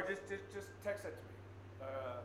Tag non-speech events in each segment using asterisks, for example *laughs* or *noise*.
or just, just, just text that to me. Uh,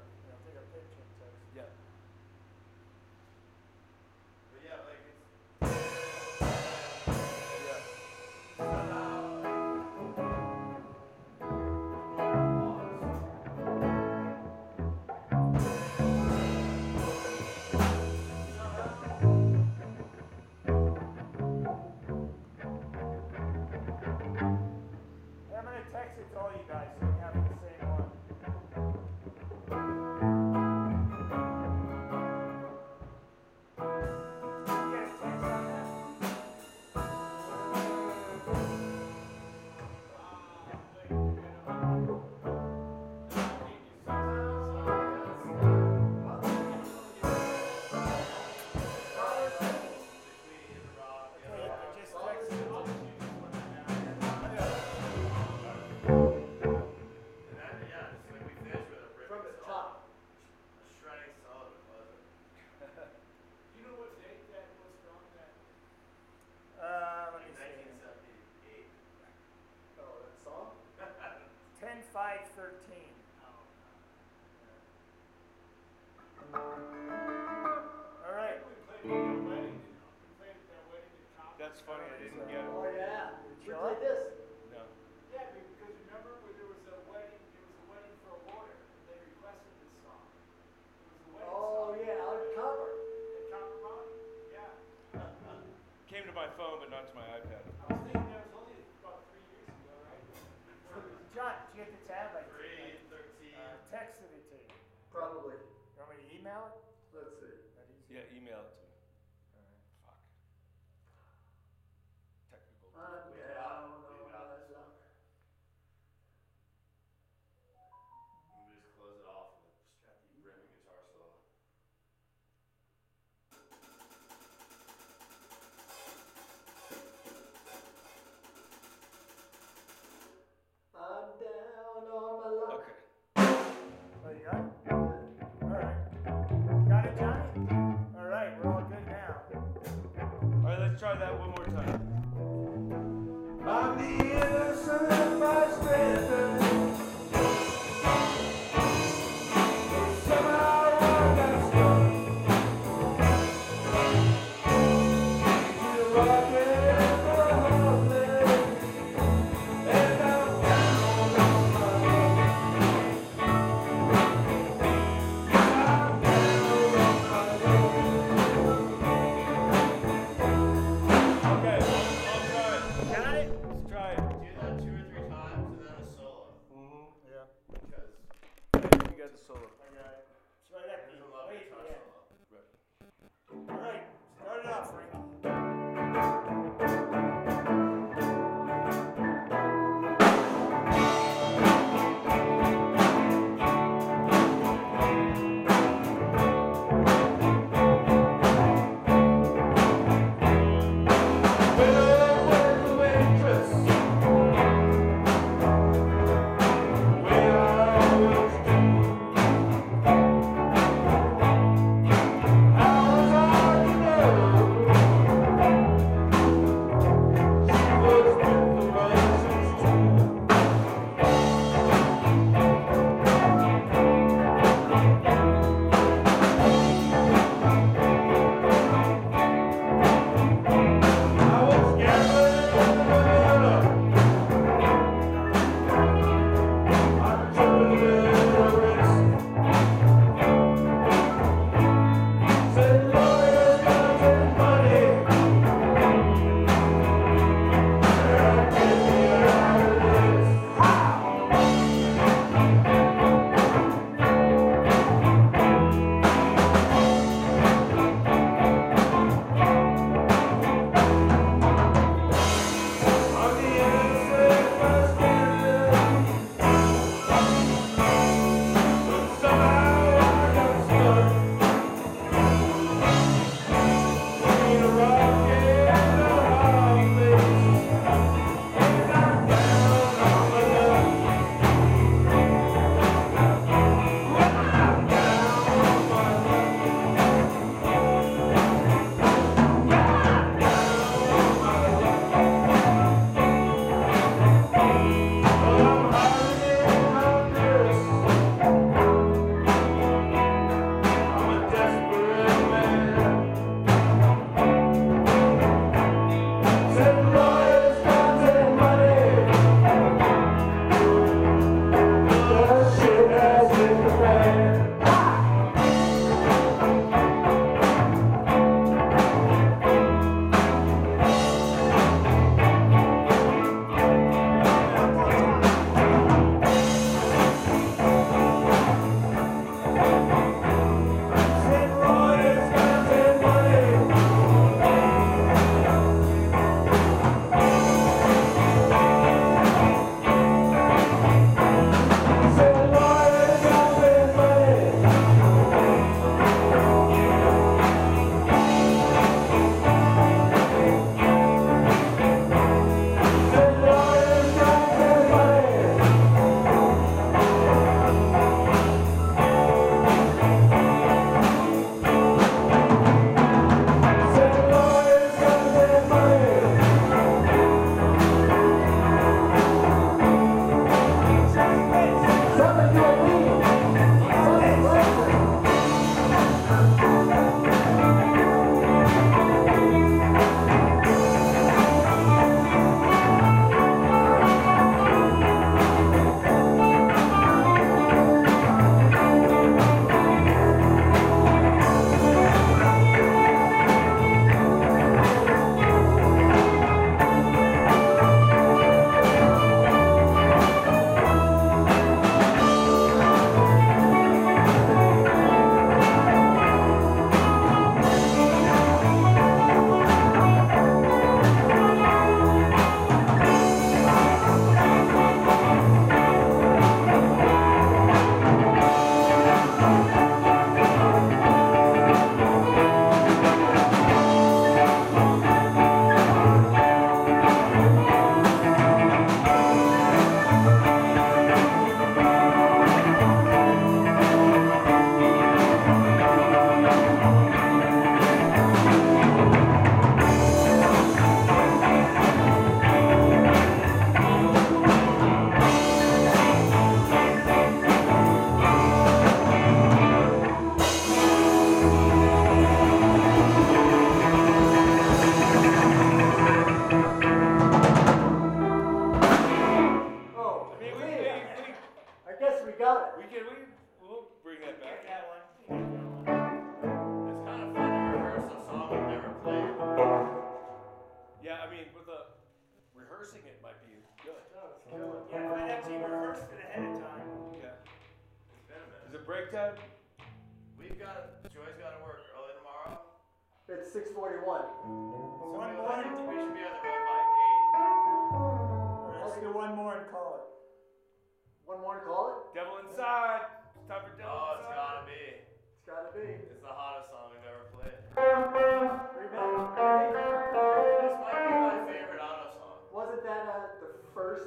513. All right. That's funny, I didn't get it. Oh, yeah. Did you like this? No. Yeah, because remember when there was a wedding, there was a wedding for a lawyer, and they requested this song. It was a wedding oh, song. yeah, out of cover. At yeah. *laughs* Came to my phone, but not to my iPad. that at the first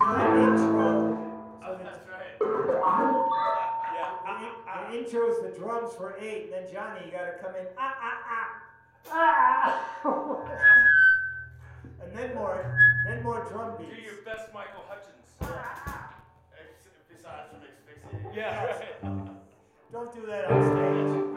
my intro. That's right. Our intro is the drums for eight, and then Johnny, you gotta come in, ah, ah, ah, ah. *laughs* and then more, then more drum beats. Do your best Michael Hutchence. Ah, ah. ah. Besides from Yeah, right. Don't do that on stage.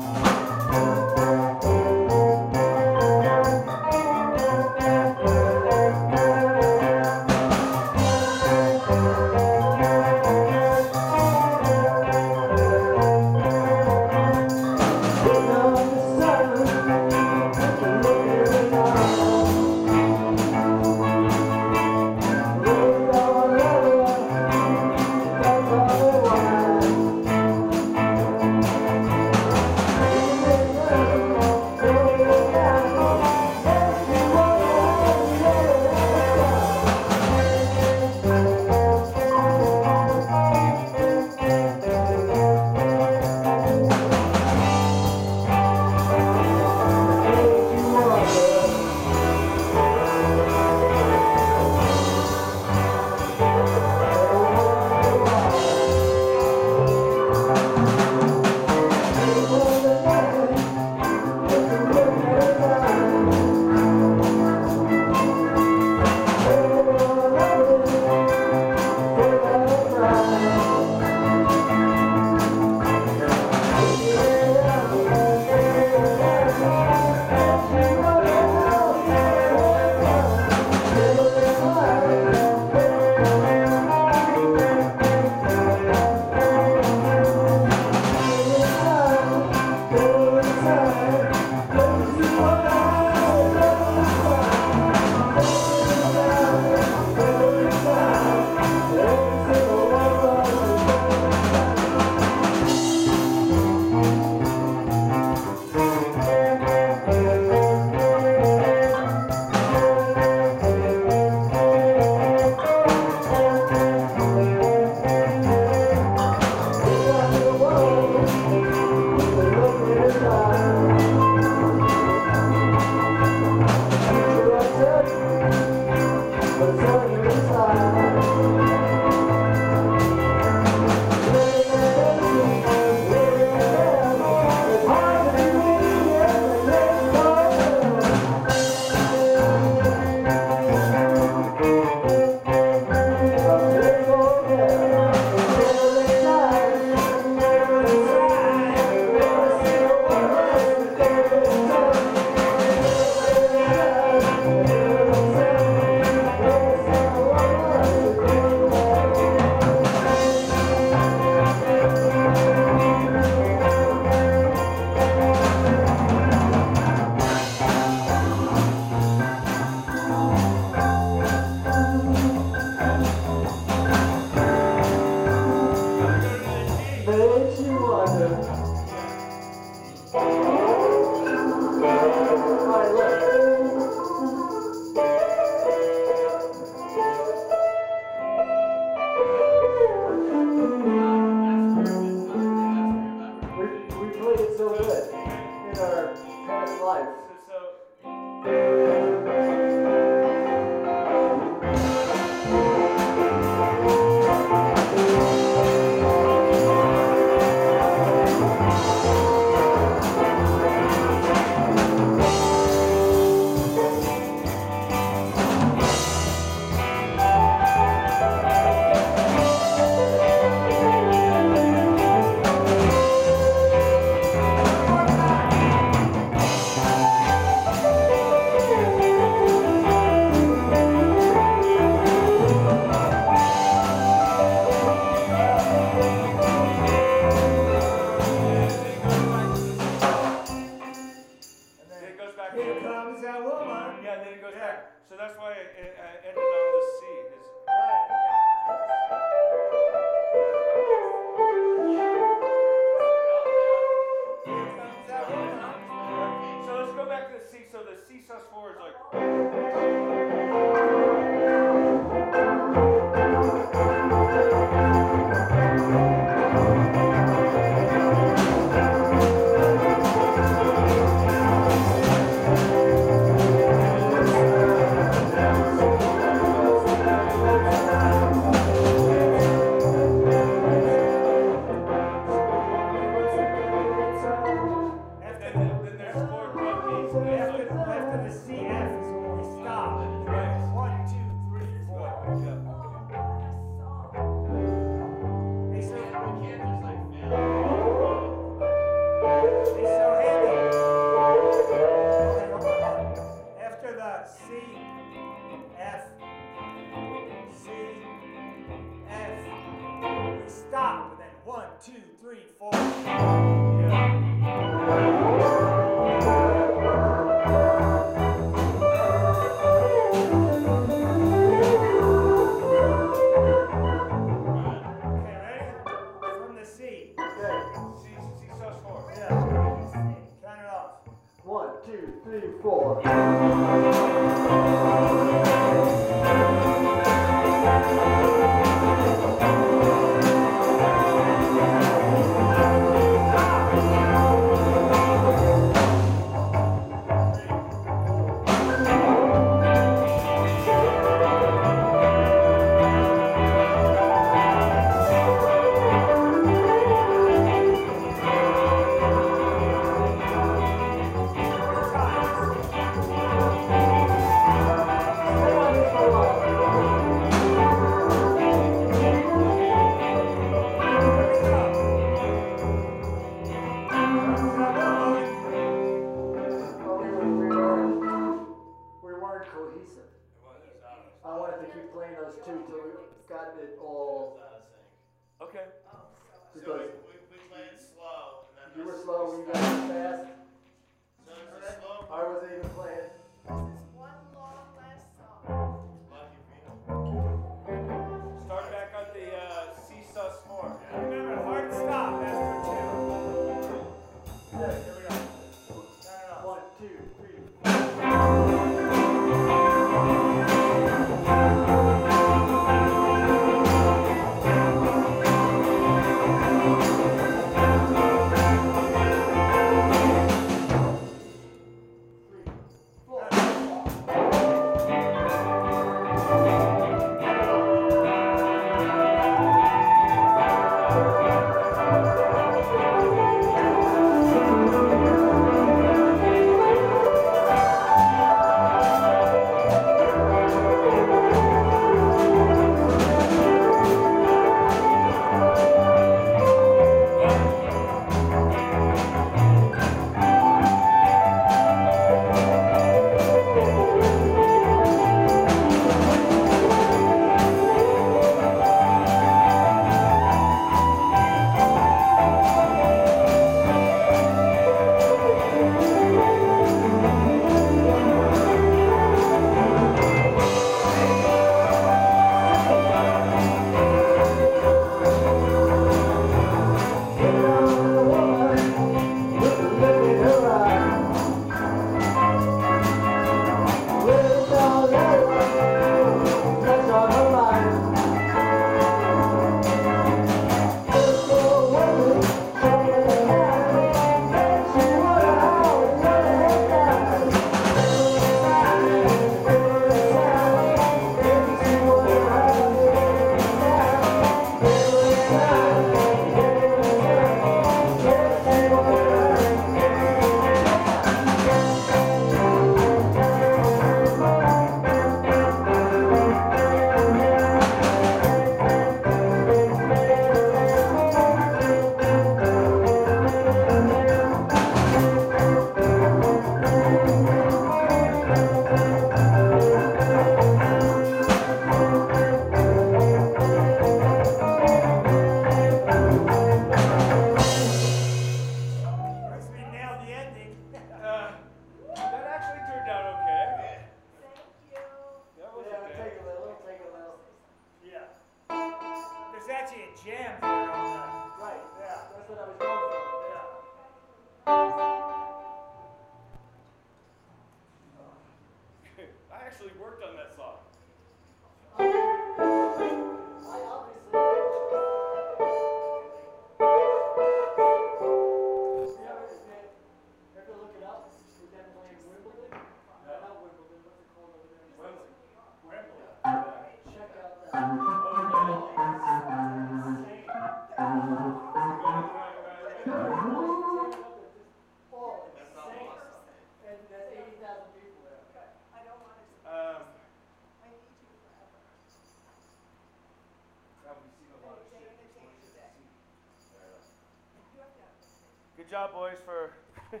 job, boys, for. right,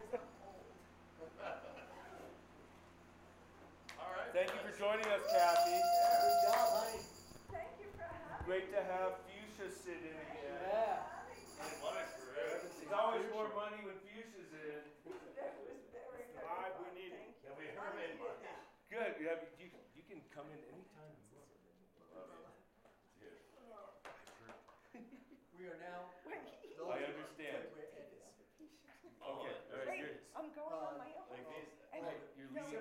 Thank you for joining us, Kathy. Yeah. Good job, honey. Thank you for having Great to have Fuchsia sit in again. Yeah. It's always more money when Fuchsia's in. *laughs* That was very good. The vibe we needed. Yeah, we heard it. *laughs* Good. You, have, you, you can come in anytime.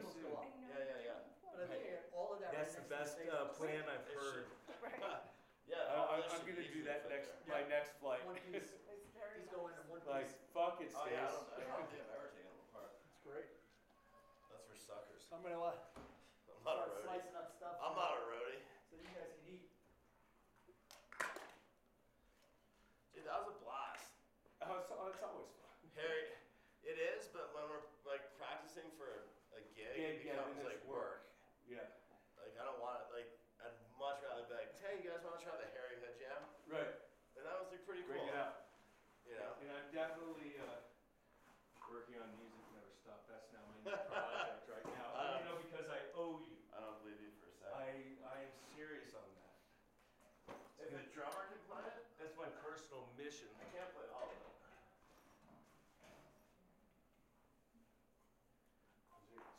Go up. Yeah, yeah, yeah. But I think all of that. That's right the best uh, plan I've heard. Right. *laughs* Yeah, I, I, I'm gonna do that next, my next flight. One *laughs* piece, It's very he's going in one Like, fuck it, Oh, yeah, I don't, apart. It's great. That's for suckers. I'm gonna, uh,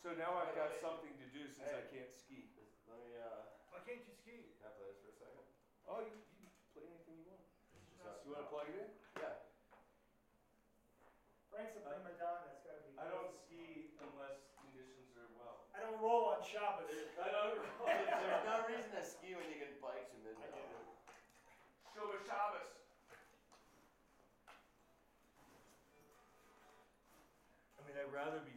So now I've got something to do since I can't ski. Let me, uh, Why can't you ski? can I play this for a second? Oh, you, you can play anything you want. Just- You want to plug it in? Yeah. Frank's a prima donna. It's gotta be. I don't ski unless conditions are well. I don't roll on Shabbos. I There's don't. *laughs* no reason to ski when you can bike to midnight. Shomer Shabbos. I mean, I'd rather be